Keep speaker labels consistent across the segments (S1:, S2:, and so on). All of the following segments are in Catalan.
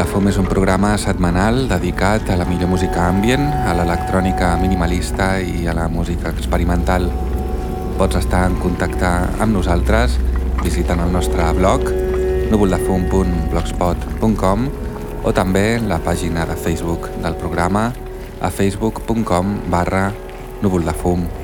S1: De Fum és un programa setmanal dedicat a la millor música ambient, a l'electrònica minimalista i a la música experimental. Pots estar en contacte amb nosaltres visitant el nostre blog núvoldefum.blogspot.com o també la pàgina de Facebook del programa a facebook.com barra núvoldefum.com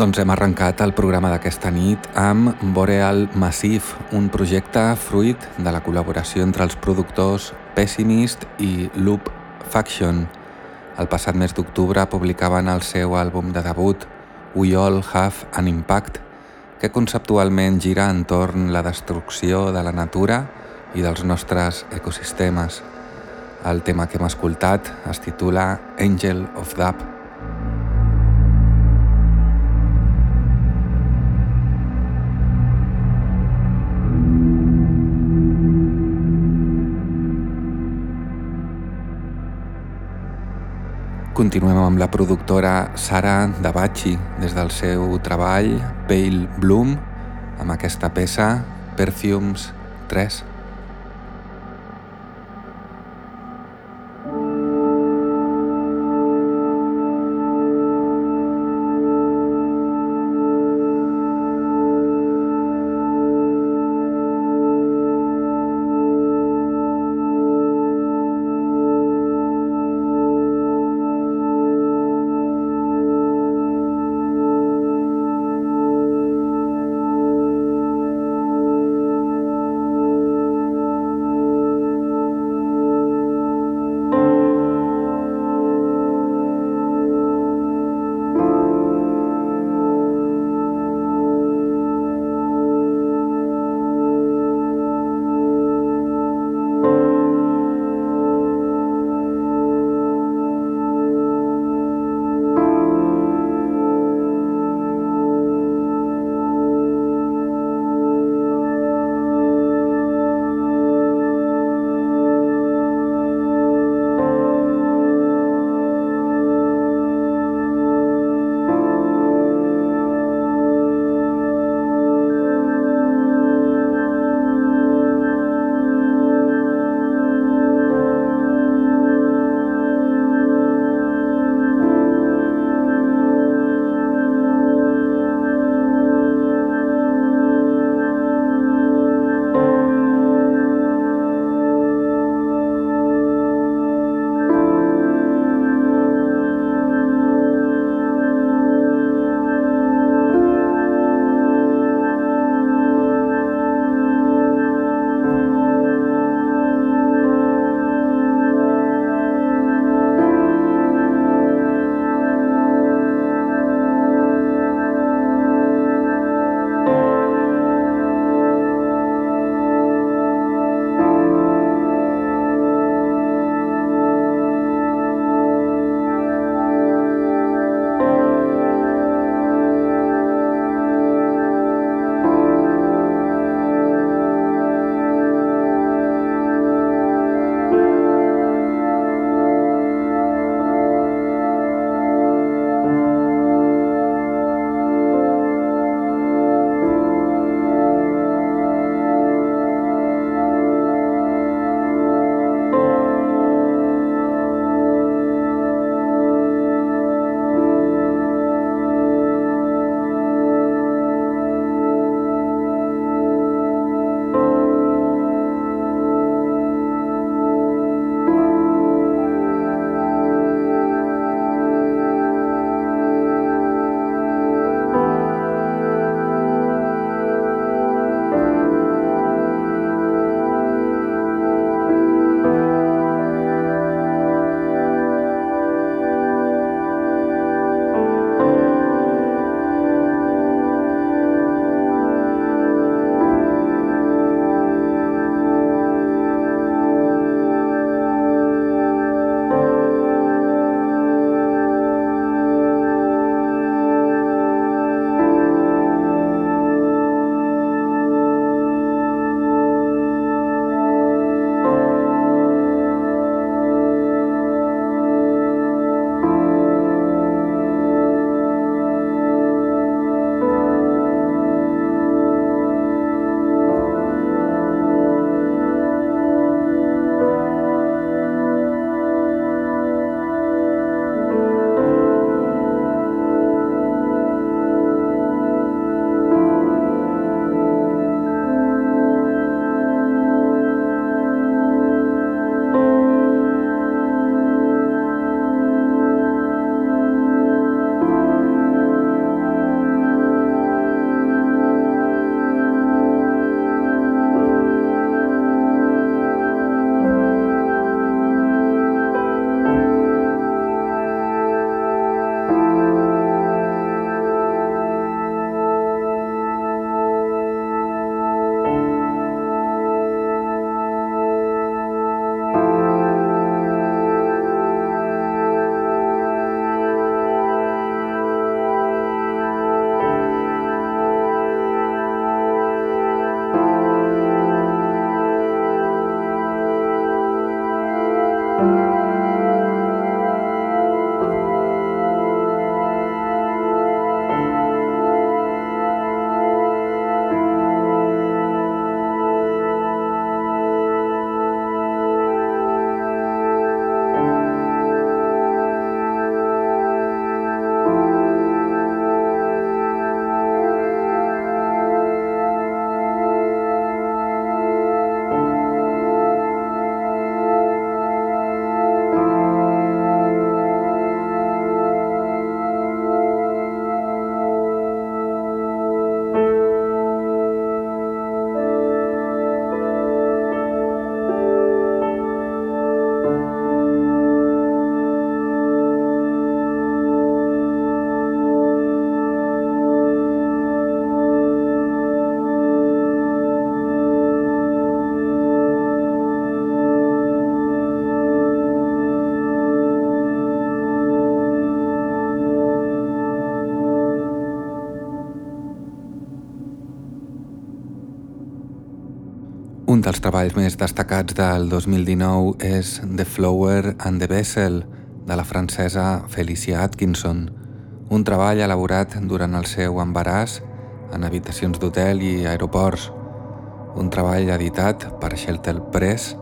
S1: Doncs hem arrencat el programa d'aquesta nit amb Boreal Massive, un projecte fruit de la col·laboració entre els productors Pessimist i Loop Faction. El passat mes d'octubre publicaven el seu àlbum de debut, We All Have an Impact, que conceptualment gira entorn la destrucció de la natura i dels nostres ecosistemes. El tema que hem escoltat es titula Angel of Dub. Continuem amb la productora Sara Dabachi des del seu treball Pale Bloom amb aquesta peça Perfumes 3. Dels treballs més destacats del 2019 és The Flower and the Vessel, de la francesa Felicia Atkinson, un treball elaborat durant el seu embaràs en habitacions d'hotel i aeroports, un treball editat per Shelter Press,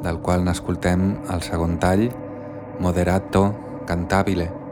S1: del qual n'escoltem el segon tall, Moderato Cantabile.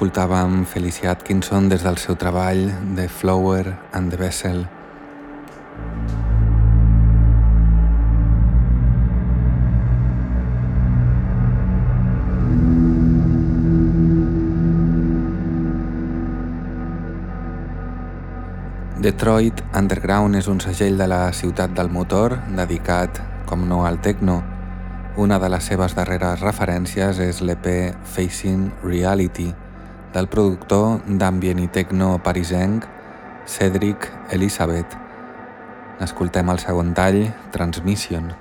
S1: Escoltàvem Felicia Atkinson des del seu treball The Flower and the Vessel. Detroit Underground és un segell de la ciutat del motor dedicat, com no, al techno. Una de les seves darreres referències és l'EP Facing Reality, del productor d'ambient i techno parisenc Cedric Elizabeth. Escoltem el segon tall, Transmission.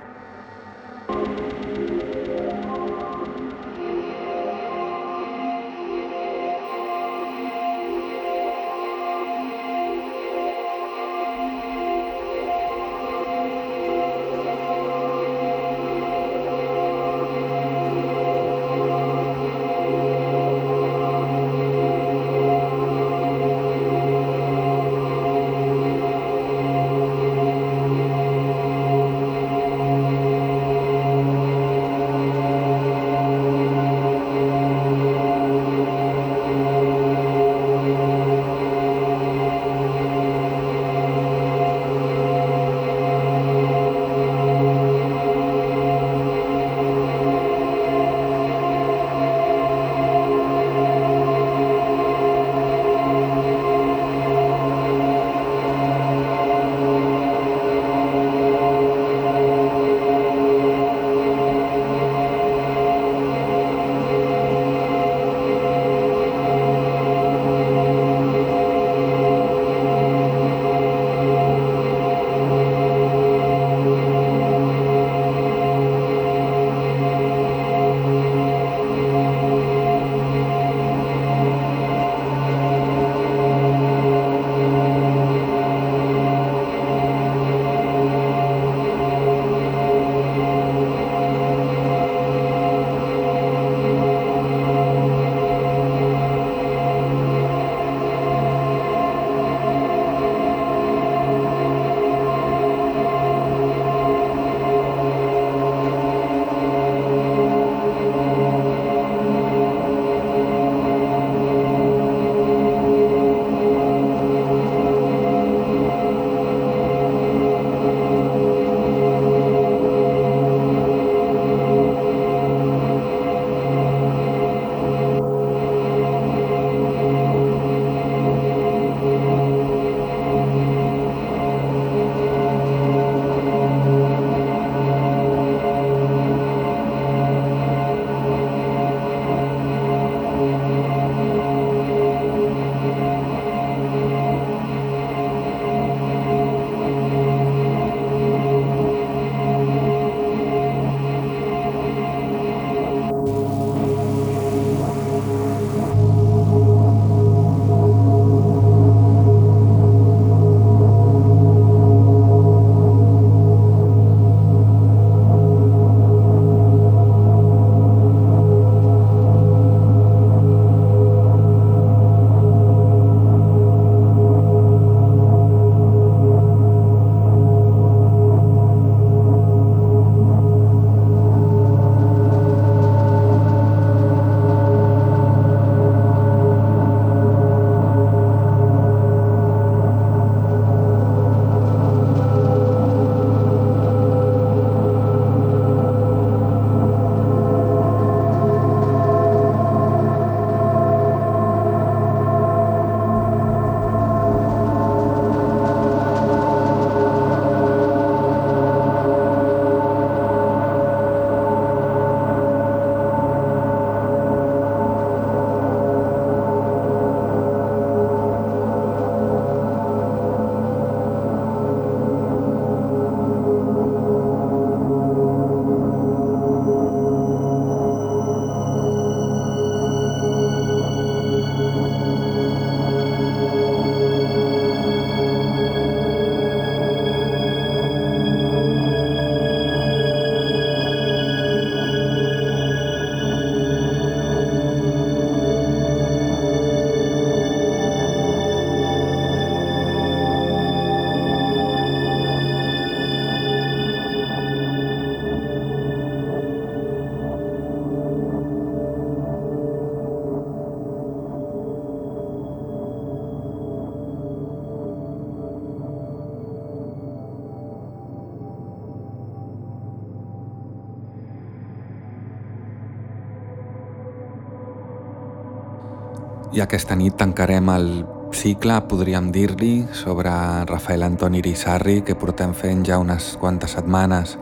S1: I aquesta nit tancarem el cicle, podríem dir-li, sobre Rafael Antoni Irisarri que portem fent ja unes quantes setmanes.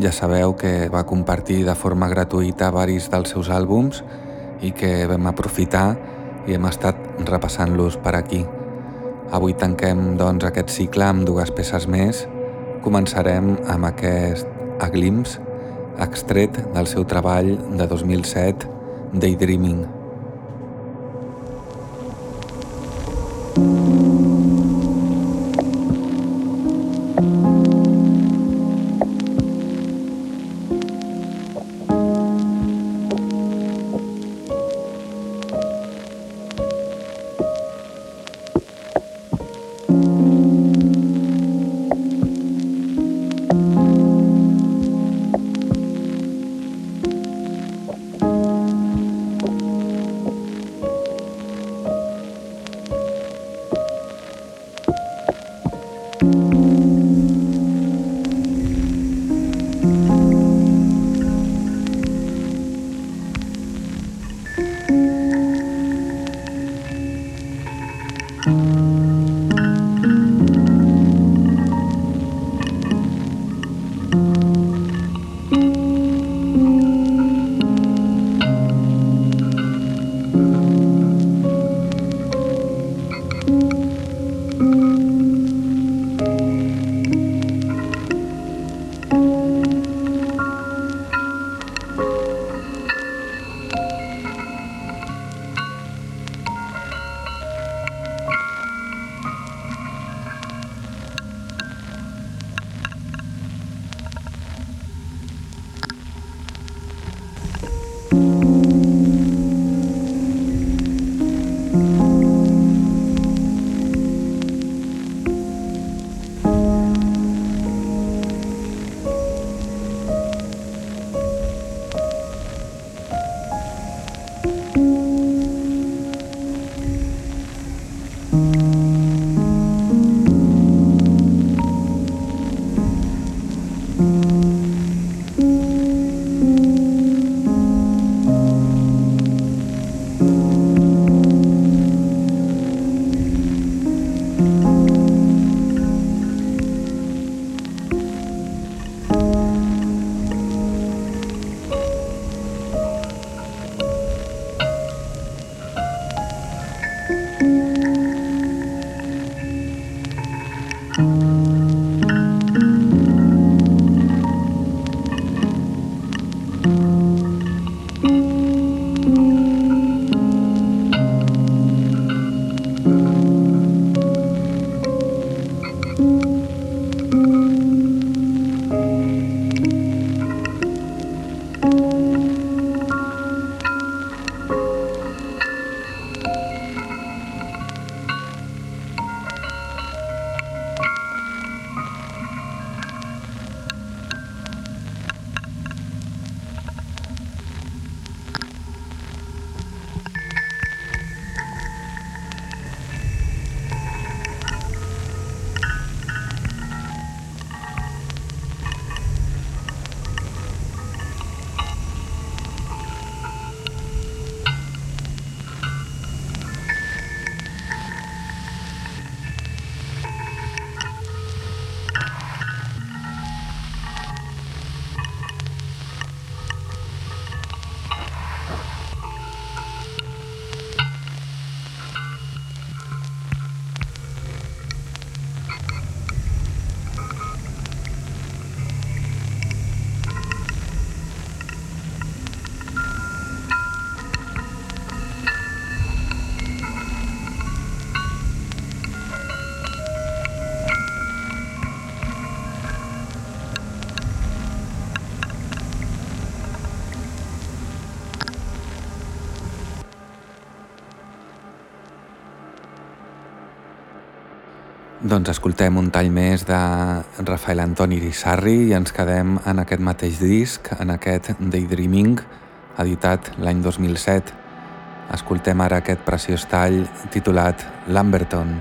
S1: Ja sabeu que va compartir de forma gratuïta varis dels seus àlbums i que vam aprofitar i hem estat repassant-los per aquí. Avui tanquem doncs aquest cicle amb dues peces més. Començarem amb aquest Aglims, extret del seu treball de 2007, Daydreaming. Doncs escoltem un tall més de Rafael Antoni Rissarri i ens quedem en aquest mateix disc, en aquest Daydreaming, editat l'any 2007. Escoltem ara aquest preciós tall titulat. Lamberton.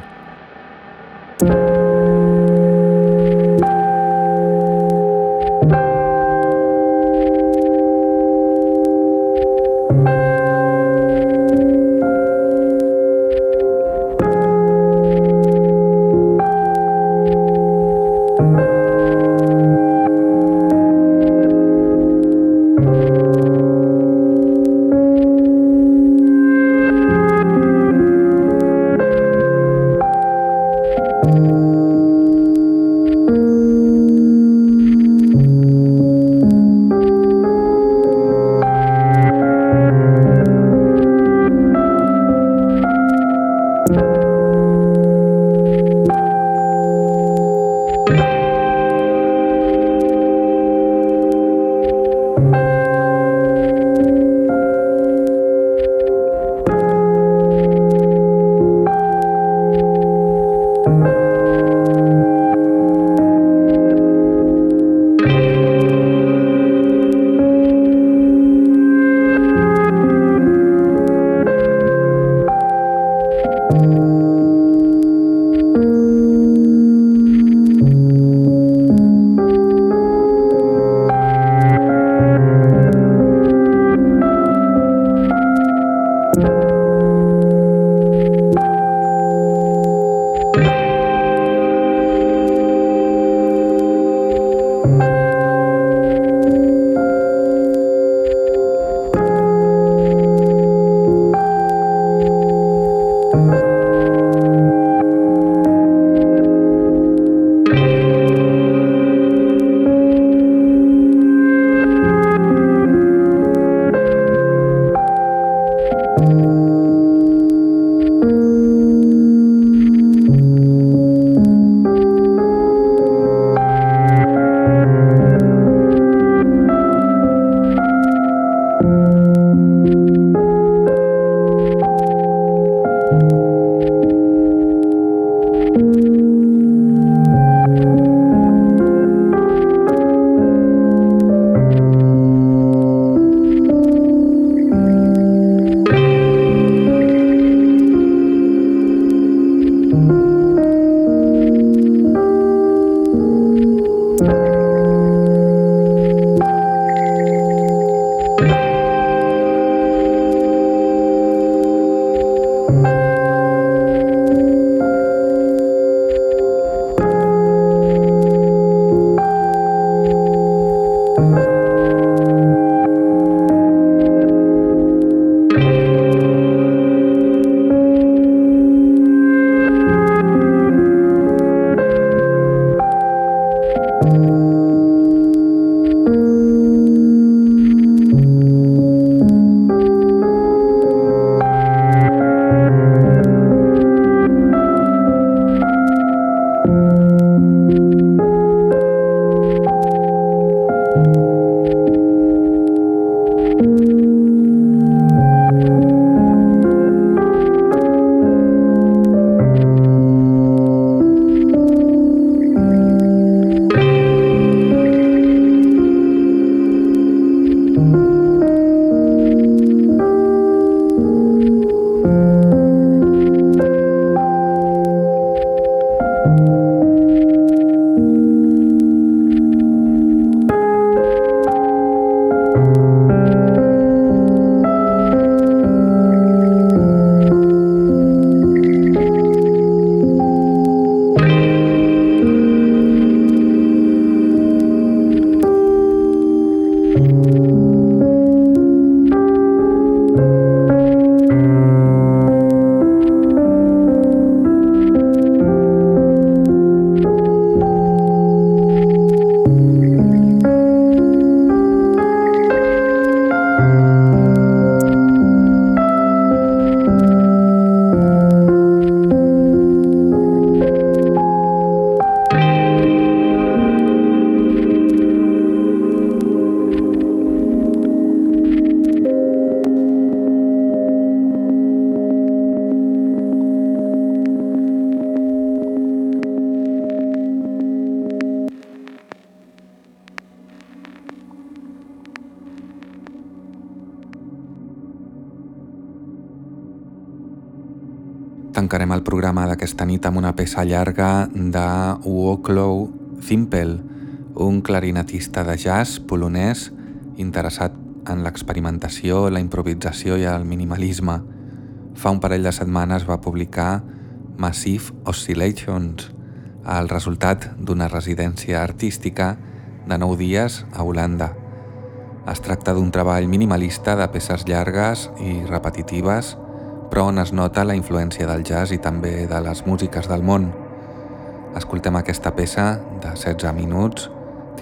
S1: Programa d'aquesta nit amb una peça llarga de Woklow Thimpel, un clarinetista de jazz polonès interessat en l'experimentació, la improvisació i el minimalisme. Fa un parell de setmanes va publicar Massive Oscillations, el resultat d'una residència artística de 9 dies a Holanda. Es tracta d'un treball minimalista de peces llargues i repetitives però on es nota la influència del jazz i també de les músiques del món. Escoltem aquesta peça de 16 minuts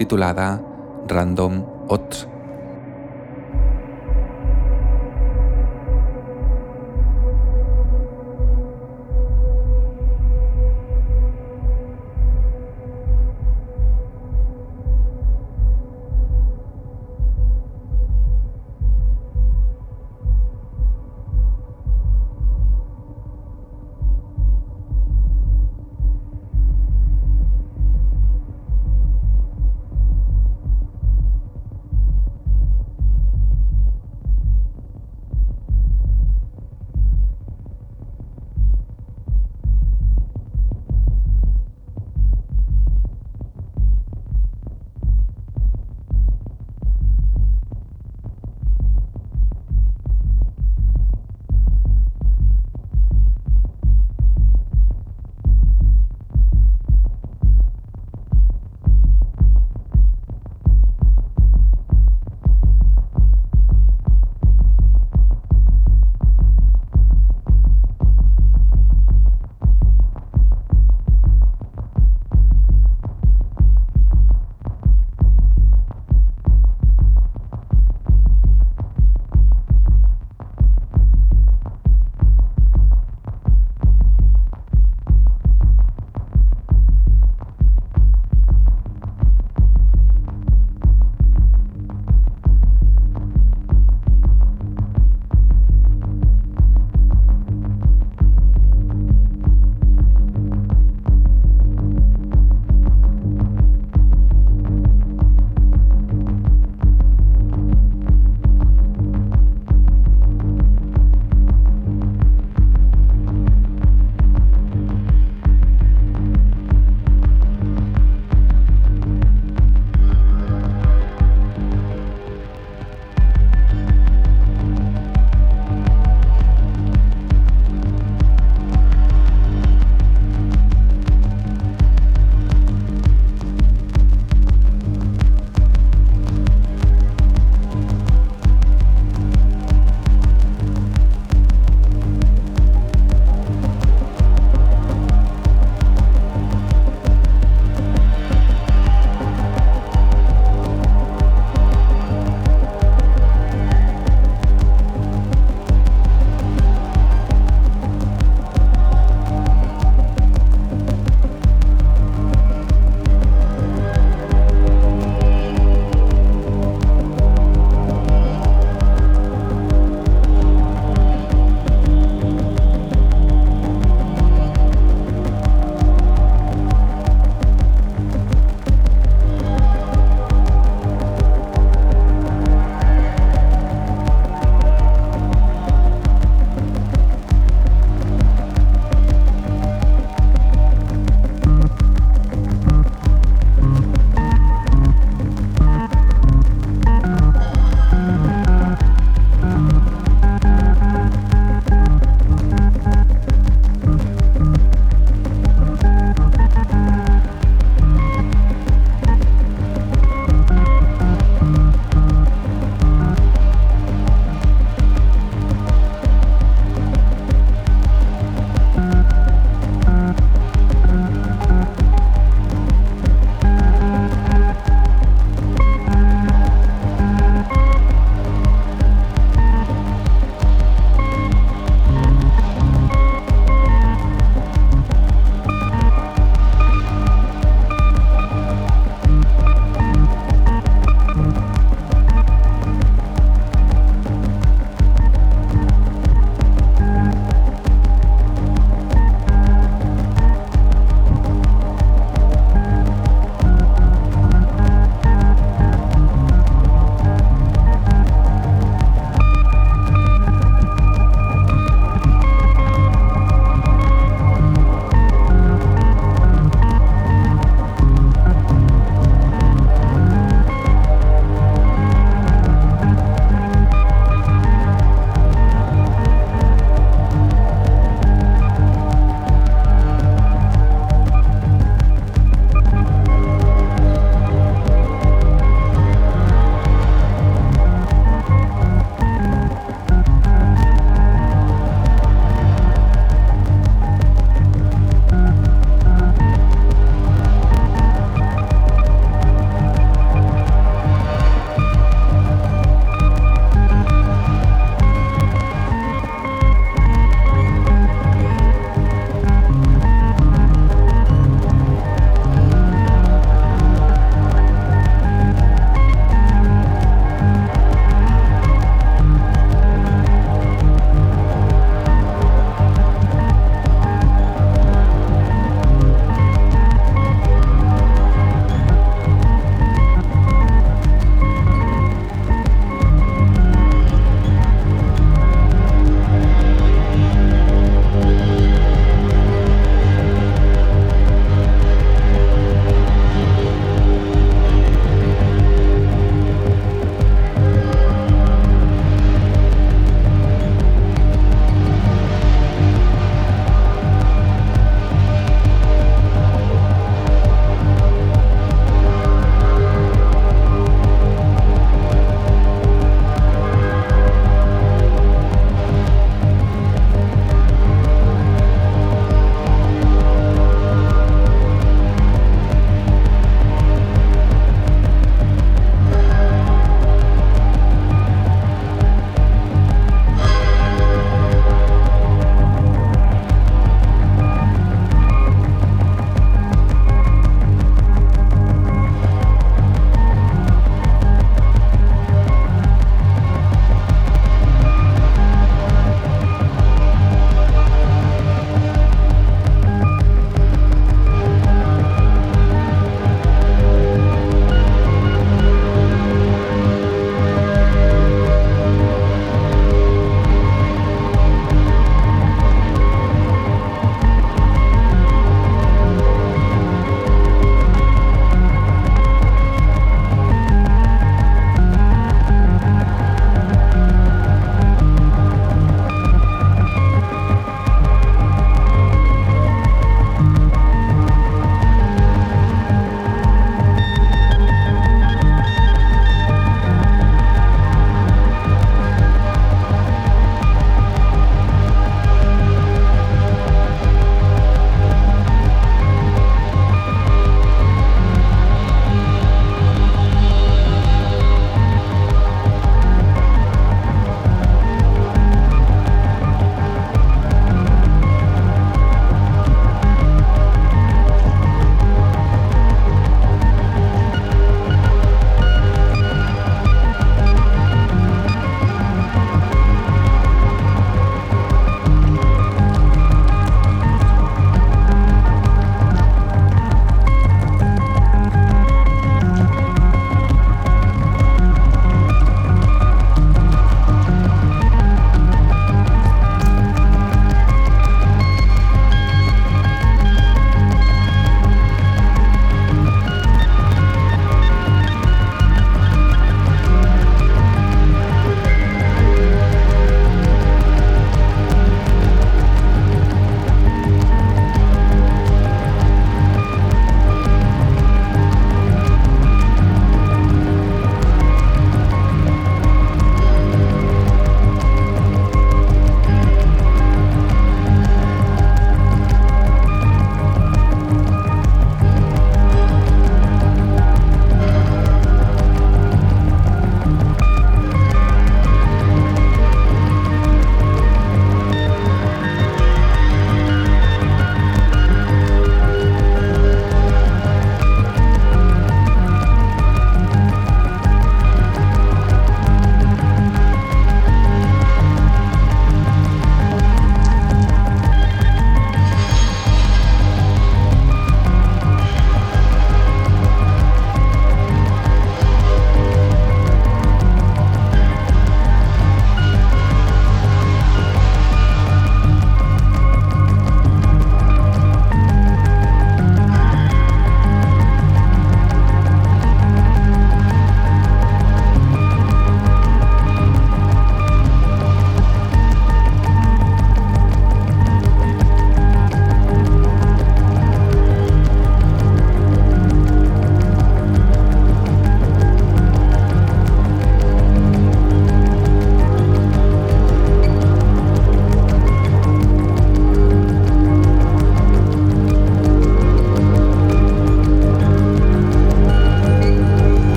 S1: titulada Random Odds.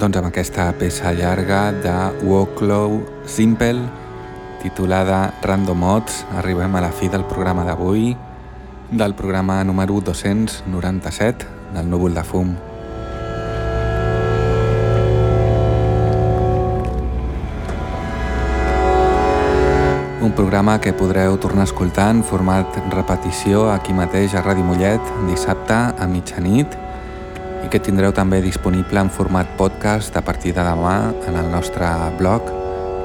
S1: Doncs amb aquesta peça llarga de Walklow Simple titulada Random Odds arribem a la fi del programa d'avui del programa número 297 del núvol de fum. Un programa que podreu tornar a escoltar en format repetició aquí mateix a Ràdio Mollet dissabte a mitjanit que tindreu també disponible en format podcast a partir de demà en el nostre blog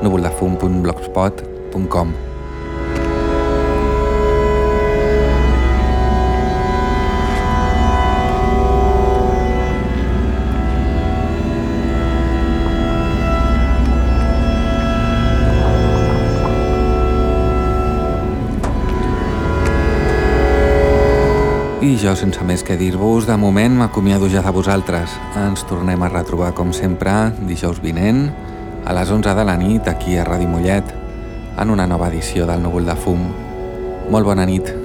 S1: núvoldefum.blogspot.com I jo, sense més que dir-vos, de moment m'acomiado ja de vosaltres. Ens tornem a retrobar, com sempre, dijous vinent, a les 11 de la nit, aquí a Ràdio Mollet, en una nova edició del Núvol de Fum. Molt bona nit.